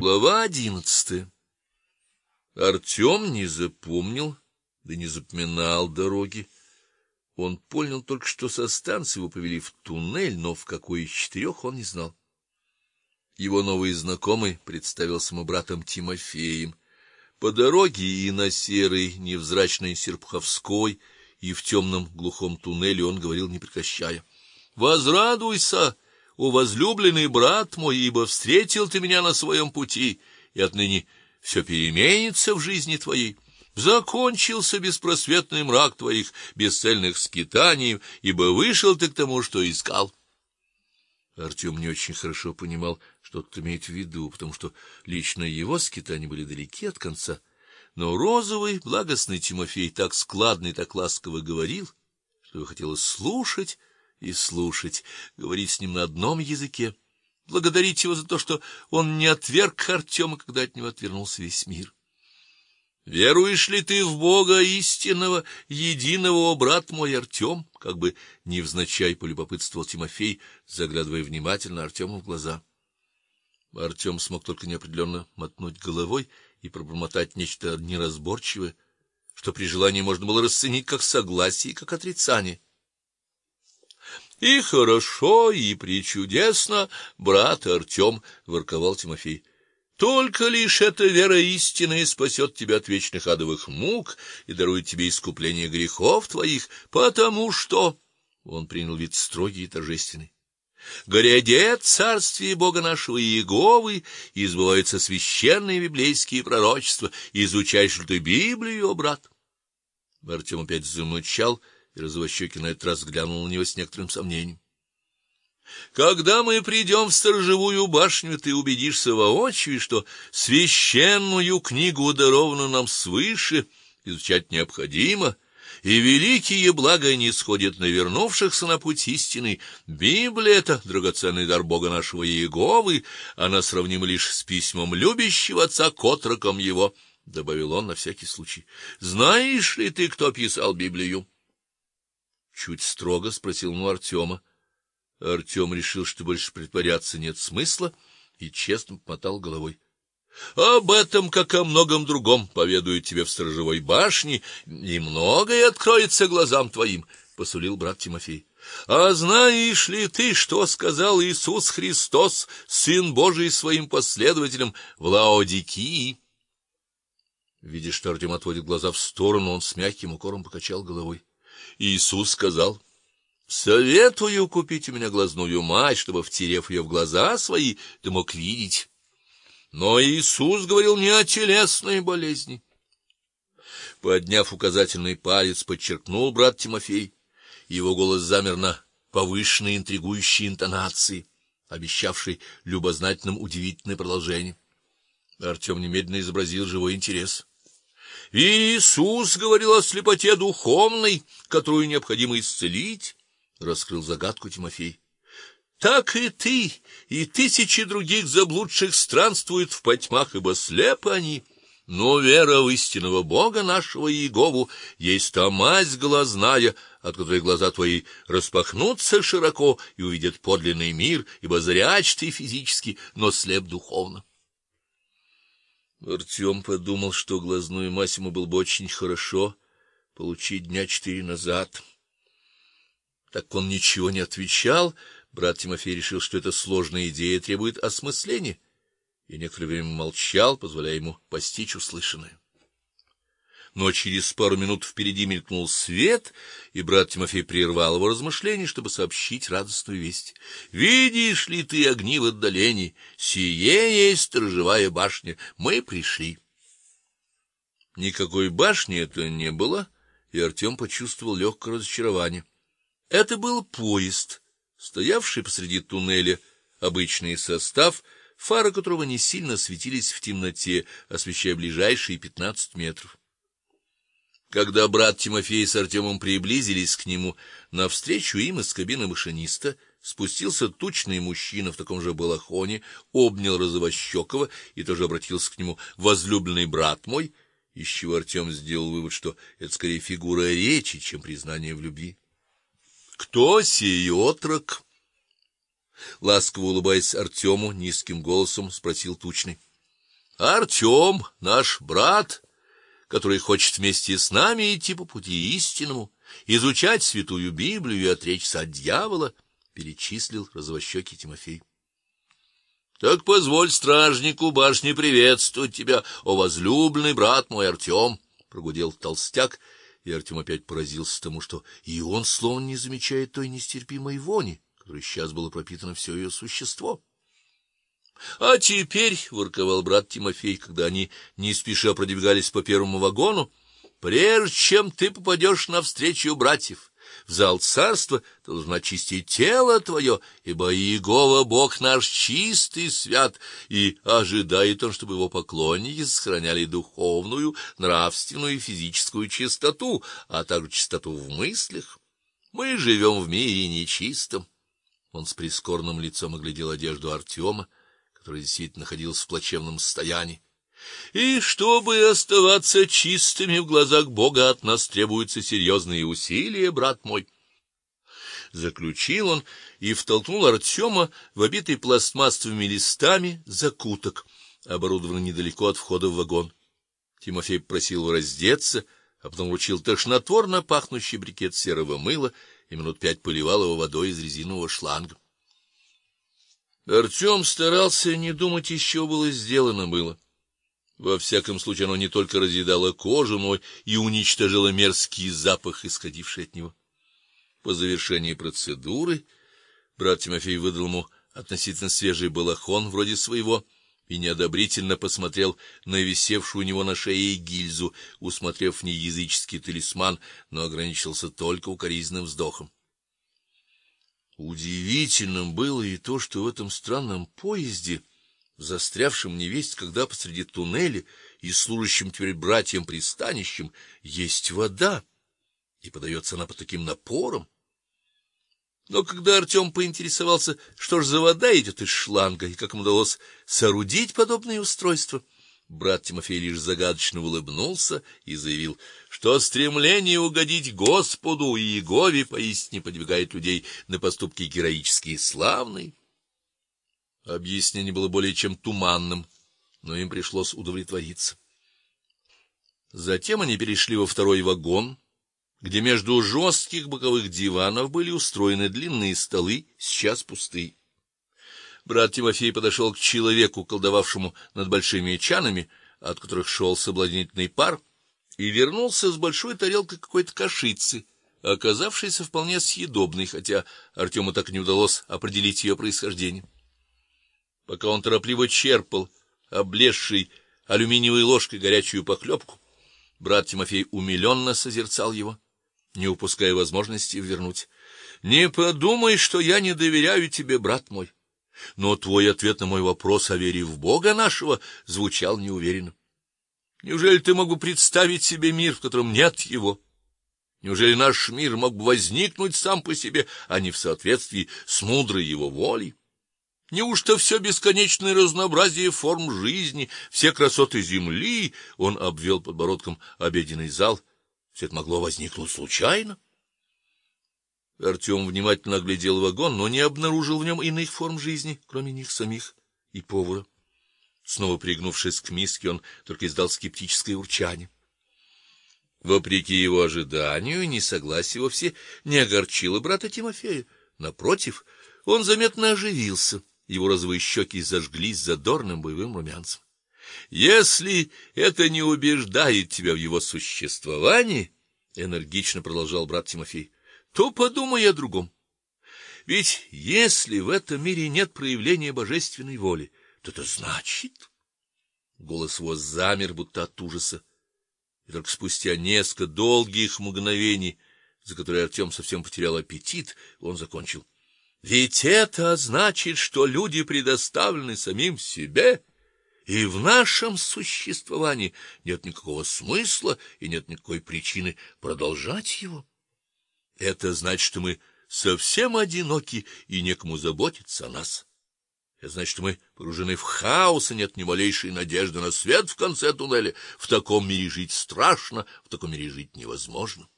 Глава одиннадцатая. Артем не запомнил, да не запоминал дороги. Он понял только, что со станции его повели в туннель, но в какой из четырех он не знал. Его новый знакомый представился ему братом Тимофеем. По дороге и на серой невзрачной Серпуховской, и в темном глухом туннеле он говорил не прекращая: "Возрадуйся, о возлюбленный брат мой, ибо встретил ты меня на своем пути, и отныне все переменится в жизни твоей. Закончился беспросветный мрак твоих бесцельных скитаний, ибо вышел ты к тому, что искал. Артем не очень хорошо понимал, что тут имеет в виду, потому что лично его скитания были далеки от конца. Но розовый, благостный Тимофей так складно так ласково говорил, что хотелось слушать и слушать, говорить с ним на одном языке, благодарить его за то, что он не отверг Артема, когда от него отвернулся весь мир. Веруешь ли ты в Бога истинного, единого, брат мой Артем? как бы невзначай полюбопытствовал Тимофей, заглядывая внимательно Артему в глаза. Артем смог только неопределенно мотнуть головой и пробормотать нечто неразборчивое, что при желании можно было расценить как согласие как отрицание. И хорошо, и причудесно, брат Артем, ворковал Тимофей. Только лишь эта вера истинная спасет тебя от вечных адовых мук и дарует тебе искупление грехов твоих, потому что он принял вид строгий и торжественный. Горядет царствие Бога нашего Иеговы, и сбываются священные библейские пророчества. Изучаешь ли ты Библию, брат? Артем опять замычал и розовощёкий на этот раз глянул на него с некоторым сомнением. Когда мы придем в сторожевую башню, ты убедишься воочию, что священную книгу, дарованную нам свыше, изучать необходимо, и великие блага не сходят на вернувшихся на путь истины. Библия это драгоценный дар Бога нашего Иеговы, она сравнима лишь с письмом любящего отца к отрокам его, добавил он на всякий случай. Знаешь ли ты, кто писал Библию? Чуть строго спросил ну Артема. Артем решил, что больше притворяться нет смысла, и честно помотал головой. Об этом, как о многом другом, поведаю тебе в сторожевой башне, и многое откроется глазам твоим, посулил брат Тимофей. А знаешь ли ты, что сказал Иисус Христос, сын Божий своим последователям в Лаодикии? Видя, что Артем отводит глаза в сторону, он с мягким укором покачал головой. Иисус сказал: "Советую купить у меня глазную мать, чтобы втерев ее в глаза свои, ты мог видеть". Но Иисус говорил не о телесной болезни. Подняв указательный палец, подчеркнул брат Тимофей. Его голос замер на повышенной интригующей интонации, обещавшей любознательным удивительное продолжение. Артем немедленно изобразил живой интерес. Иисус говорил о слепоте духовной, которую необходимо исцелить, раскрыл загадку Тимофей. Так и ты, и тысячи других заблудших странствуют в потьмах, ибо слепы они. Но вера в истинного Бога нашего Иегову есть та мазь глазная, от которой глаза твои распахнутся широко и увидят подлинный мир, ибо зряч ты физически, но слеп духовно. Артем подумал, что глазную мазь ему было бы очень хорошо получить дня четыре назад. Так он ничего не отвечал. Брат Тимофей решил, что эта сложная идея требует осмысления, и некоторое время молчал, позволяя ему постичь услышанное но через пару минут впереди мелькнул свет, и брат Тимофей прервал его размышления, чтобы сообщить радостную весть. Видишь ли ты огни в отдалении? Сие есть сторожевая башня. Мы пришли. Никакой башни это не было, и Артем почувствовал легкое разочарование. Это был поезд, стоявший посреди туннеля, обычный состав, фары которого не сильно светились в темноте, освещая ближайшие пятнадцать метров. Когда брат Тимофей с Артемом приблизились к нему, навстречу им из кабины машиниста спустился тучный мужчина в таком же балахоне, обнял Розовощекова и тоже обратился к нему: "Возлюбленный брат мой", из чего Артем сделал вывод, что это скорее фигура речи, чем признание в любви. "Кто сей отрок?" ласково улыбаясь Артему низким голосом спросил тучный. Артем, наш брат, который хочет вместе с нами идти по пути истинному, изучать святую Библию и отречься от дьявола, перечислил развощёкий Тимофей. Так позволь стражнику башни приветствовать тебя, о возлюбленный брат мой Артем, прогудел толстяк, и Артем опять поразился тому, что и он словно не замечает той нестерпимой вони, которой сейчас было пропитано все ее существо. А теперь, ворковал брат Тимофей, когда они не спеша продвигались по первому вагону, прежде чем ты попадешь на встречу братьев, в зал царства, должна очистить тело твое, ибо Иегова Бог наш чистый, свят, и ожидает он, чтобы его поклонники сохраняли духовную, нравственную и физическую чистоту, а также чистоту в мыслях. Мы живем в мире нечистом. Он с прискорбным лицом оглядел одежду Артема, который действительно находился в плачевном состоянии. И чтобы оставаться чистыми в глазах Бога, от нас требуются серьезные усилия, брат мой. Заключил он и втолкнул Артема в обитый пластмассовыми листами закуток, оборудованный недалеко от входа в вагон. Тимофей просил его раздеться, а потом вручил тошнотворно пахнущий брикет серого мыла и минут пять поливал его водой из резинового шланга. Артем старался не думать, из чего было сделано было. Во всяком случае, оно не только разъедало кожу, но и уничтожило мерзкий запах, исходивший от него. По завершении процедуры брат Тимофей выдал ему относительно свежий балахон вроде своего и неодобрительно посмотрел на висевшую у него на шее гильзу, усмотрев не языческий талисман, но ограничился только укоризненным вздохом. Удивительным было и то, что в этом странном поезде застрявшим невесть, когда посреди туннеля и служащим теперь братьям пристанищем есть вода, и подается она под таким напором. Но когда Артем поинтересовался, что ж за вода идет из шланга и как ему удалось соорудить подобное устройство, брат Тимофей лишь загадочно улыбнулся и заявил, что стремление угодить Господу и Иегове поистине подвигает людей на поступки героические и славные. Объяснение было более чем туманным, но им пришлось удовлетвориться. Затем они перешли во второй вагон, где между жестких боковых диванов были устроены длинные столы, сейчас пустые. Брат Тимофей подошел к человеку, колдовавшему над большими чанами, от которых шел соблазнительный пар, и вернулся с большой тарелкой какой-то кашицы, оказавшейся вполне съедобной, хотя Артему так не удалось определить ее происхождение. Пока он торопливо черпал облезшей алюминиевой ложкой горячую похлебку, брат Тимофей умиленно созерцал его, не упуская возможности вернуть. Не подумай, что я не доверяю тебе, брат мой. Но твой ответ на мой вопрос о вере в Бога нашего звучал неуверенно. Неужели ты мог бы представить себе мир, в котором нет его? Неужели наш мир мог бы возникнуть сам по себе, а не в соответствии с мудрой его волей? Неужто все бесконечное разнообразие форм жизни, все красоты земли, он обвел подбородком обеденный зал, все это могло возникнуть случайно? Артем внимательно оглядел вагон, но не обнаружил в нем иных форм жизни, кроме них самих и повара. Снова пригнувшись к миске, он только издал скептическое урчание. Вопреки его ожиданию, несогласие вовсе не огорчило брата Тимофея. Напротив, он заметно оживился его розовые щеки зажглись задорным боевым румянцем. Если это не убеждает тебя в его существовании, энергично продолжал брат Тимофей, то подумай о другом. Ведь если в этом мире нет проявления божественной воли, то это значит Голос его замер будто от ужаса. И только спустя несколько долгих мгновений, за которые Артем совсем потерял аппетит, он закончил: ведь это значит, что люди предоставлены самим себе, и в нашем существовании нет никакого смысла и нет никакой причины продолжать его. Это значит, что мы совсем одиноки и некому заботиться о нас. Это значит, что мы погружены в хаос, и нет ни малейшей надежды на свет в конце туннеля. В таком мире жить страшно, в таком мире жить невозможно.